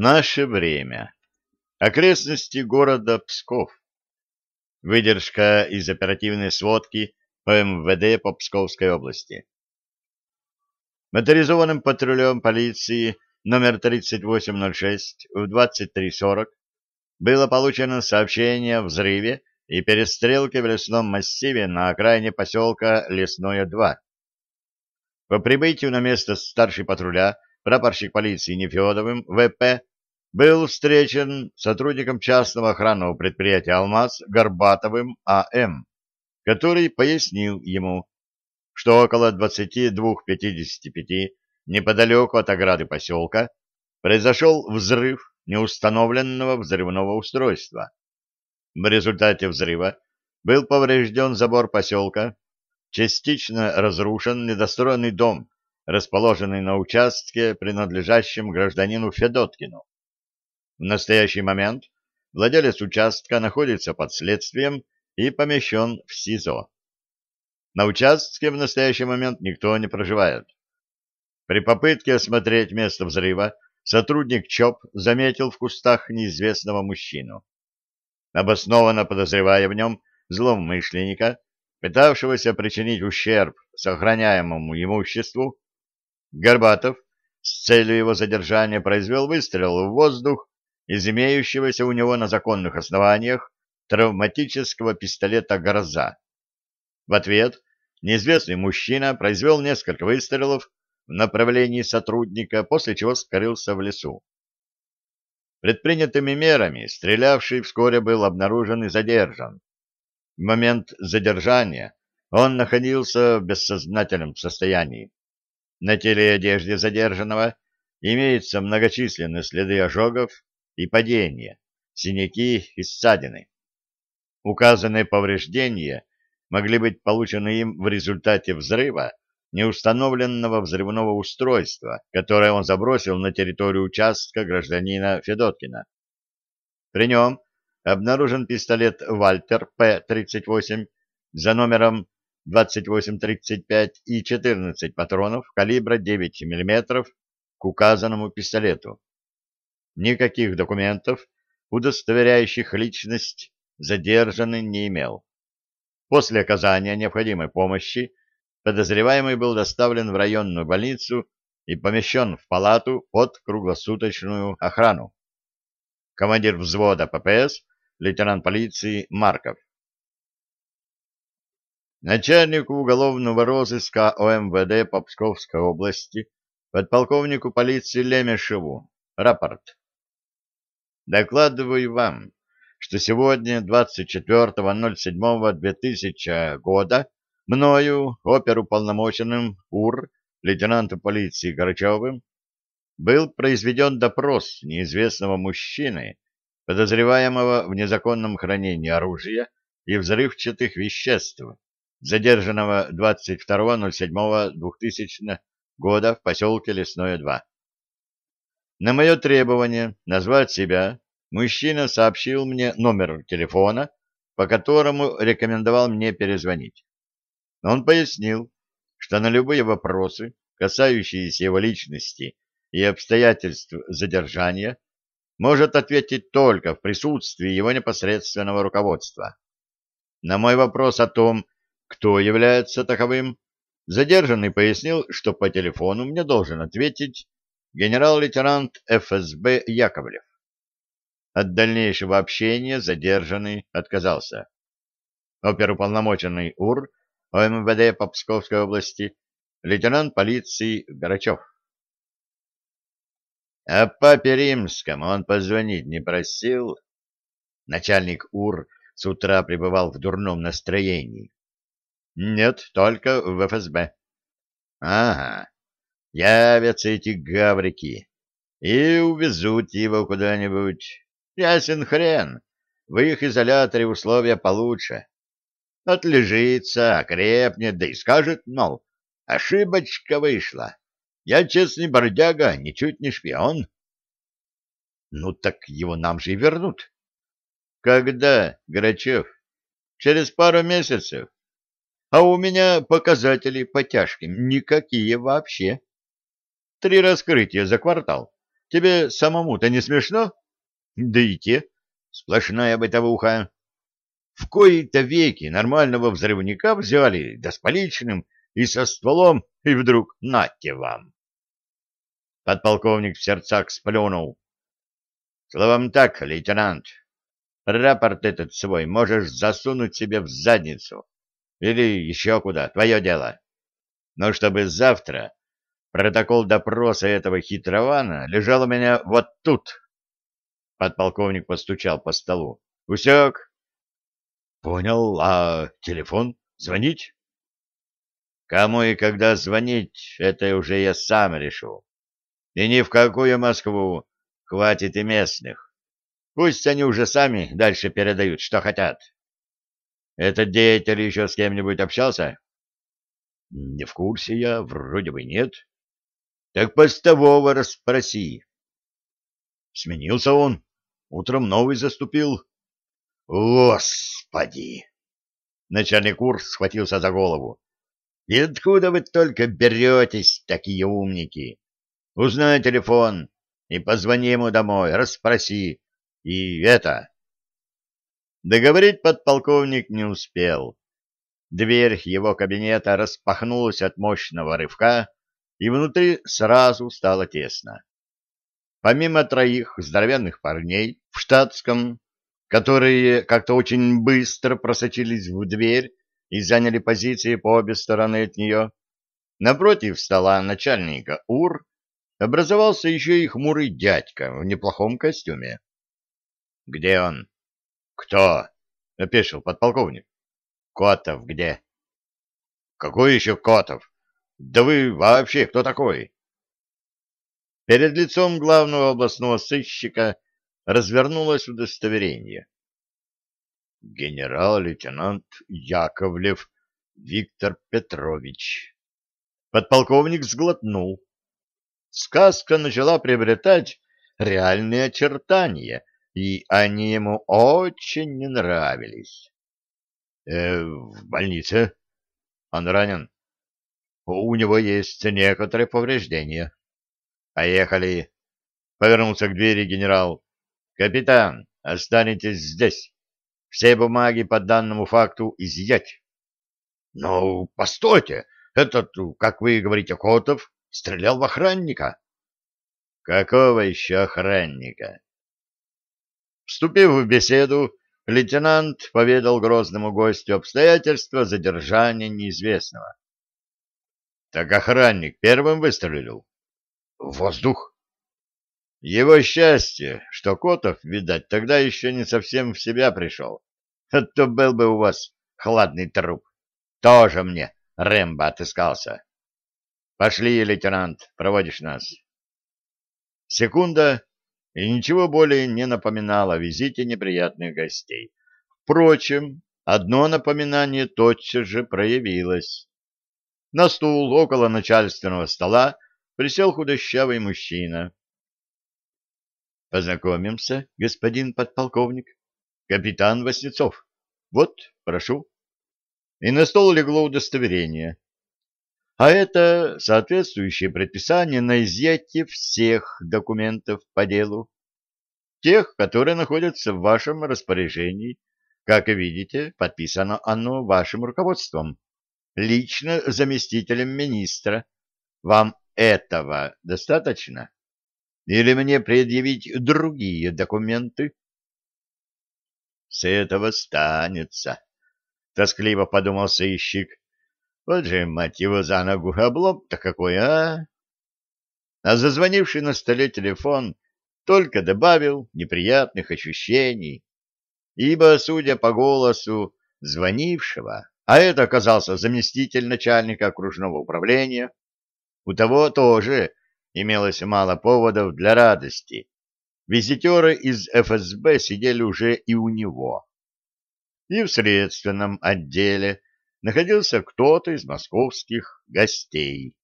Наше время. Окрестности города Псков. Выдержка из оперативной сводки по МВД по Псковской области. Моторизованным патрулем полиции номер 3806 в 23.40 было получено сообщение о взрыве и перестрелке в лесном массиве на окраине поселка Лесное-2. По прибытию на место старший патруля прапорщик полиции Нефедовым ВП был встречен сотрудником частного охранного предприятия «Алмаз» Горбатовым А.М., который пояснил ему, что около 22.55 неподалеку от ограды поселка произошел взрыв неустановленного взрывного устройства. В результате взрыва был поврежден забор поселка, частично разрушен недостроенный дом, расположенный на участке, принадлежащем гражданину Федоткину. В настоящий момент владелец участка находится под следствием и помещен в СИЗО. На участке в настоящий момент никто не проживает. При попытке осмотреть место взрыва сотрудник ЧОП заметил в кустах неизвестного мужчину. Обоснованно подозревая в нем злоумышленника, пытавшегося причинить ущерб сохраняемому имуществу, Горбатов с целью его задержания произвел выстрел в воздух из имеющегося у него на законных основаниях травматического пистолета «Гроза». В ответ неизвестный мужчина произвел несколько выстрелов в направлении сотрудника, после чего скрылся в лесу. Предпринятыми мерами стрелявший вскоре был обнаружен и задержан. В момент задержания он находился в бессознательном состоянии. На теле и одежде задержанного имеются многочисленные следы ожогов и падения, синяки и ссадины. Указанные повреждения могли быть получены им в результате взрыва неустановленного взрывного устройства, которое он забросил на территорию участка гражданина Федоткина. При нем обнаружен пистолет «Вальтер П-38» за номером 2835 и 14 патронов калибра 9 мм к указанному пистолету никаких документов, удостоверяющих личность, задержанный не имел. После оказания необходимой помощи подозреваемый был доставлен в районную больницу и помещен в палату под круглосуточную охрану. Командир взвода ППС, лейтенант полиции Марков. Начальнику уголовного розыска ОМВД по Псковской области, подполковнику полиции Лемешеву, рапорт. Докладываю вам, что сегодня, 24.07.2000 года, мною, оперуполномоченным УР, лейтенантом полиции Горачевым, был произведен допрос неизвестного мужчины, подозреваемого в незаконном хранении оружия и взрывчатых веществ, задержанного 22.07.2000 года в поселке Лесное 2. На мое требование назвать себя мужчина сообщил мне номер телефона, по которому рекомендовал мне перезвонить. Он пояснил, что на любые вопросы, касающиеся его личности и обстоятельств задержания, может ответить только в присутствии его непосредственного руководства. На мой вопрос о том, кто является таковым, задержанный пояснил, что по телефону мне должен ответить генерал-лейтенант ФСБ Яковлев. От дальнейшего общения задержанный отказался. Оперуполномоченный УР ОМВД по Псковской области, лейтенант полиции Горачев. А папе Римскому он позвонить не просил. Начальник УР с утра пребывал в дурном настроении. Нет, только в ФСБ. Ага, Явятся эти гаврики и увезут его куда-нибудь. Ясен хрен, в их изоляторе условия получше. Отлежится, окрепнет, да и скажет, мол, ошибочка вышла. Я честный бродяга, ничуть не шпион. Ну так его нам же и вернут. Когда, Грачев? Через пару месяцев. А у меня показатели по тяжким никакие вообще. Три раскрытия за квартал. Тебе самому-то не смешно? Да и те, сплошная бытовуха. В кои-то веки нормального взрывника взяли, да с поличным, и со стволом, и вдруг нате вам. Подполковник в сердцах сплюнул. Словом так, лейтенант, рапорт этот свой можешь засунуть себе в задницу. Или еще куда, твое дело. Но чтобы завтра протокол допроса этого хитрована лежал у меня вот тут. Подполковник постучал по столу. Усек? Понял. А телефон? Звонить? Кому и когда звонить, это уже я сам решу. И ни в какую Москву хватит и местных. Пусть они уже сами дальше передают, что хотят. Этот деятель еще с кем-нибудь общался? Не в курсе я, вроде бы нет. Так постового расспроси. Сменился он. Утром новый заступил. Господи! Начальник курс схватился за голову. И откуда вы только беретесь, такие умники? Узнай телефон и позвони ему домой, расспроси. И это... Договорить подполковник не успел. Дверь его кабинета распахнулась от мощного рывка, и внутри сразу стало тесно. Помимо троих здоровенных парней в штатском, которые как-то очень быстро просочились в дверь и заняли позиции по обе стороны от нее, напротив стола начальника УР образовался еще и хмурый дядька в неплохом костюме. — Где он? — Кто? — опешил подполковник. — Котов где? — Какой еще Котов? Да вы вообще кто такой? Перед лицом главного областного сыщика развернулось удостоверение. Генерал-лейтенант Яковлев Виктор Петрович. Подполковник сглотнул. Сказка начала приобретать реальные очертания, и они ему очень не нравились. Э, в больнице? Он ранен? У него есть некоторые повреждения. Поехали. Повернулся к двери генерал. Капитан, останетесь здесь. Все бумаги по данному факту изъять. Ну, постойте, этот, как вы говорите, Котов стрелял в охранника. Какого еще охранника? Вступив в беседу, лейтенант поведал грозному гостю обстоятельства задержания неизвестного. Так охранник первым выстрелил. В воздух. Его счастье, что Котов, видать, тогда еще не совсем в себя пришел. А то был бы у вас хладный труп. Тоже мне Рэмбо отыскался. Пошли, лейтенант, проводишь нас. Секунда, и ничего более не напоминало о визите неприятных гостей. Впрочем, одно напоминание тотчас же проявилось. На стул около начальственного стола присел худощавый мужчина. — Познакомимся, господин подполковник. Капитан Васнецов. Вот, прошу. И на стол легло удостоверение. А это соответствующее предписание на изъятие всех документов по делу. Тех, которые находятся в вашем распоряжении. Как видите, подписано оно вашим руководством лично заместителем министра. Вам этого достаточно? Или мне предъявить другие документы? С этого станется, тоскливо подумал сыщик. Вот же, мать его, за ногу облом-то какой, а? А зазвонивший на столе телефон только добавил неприятных ощущений, ибо, судя по голосу звонившего, а это оказался заместитель начальника окружного управления. У того тоже имелось мало поводов для радости. Визитеры из ФСБ сидели уже и у него. И в следственном отделе находился кто-то из московских гостей.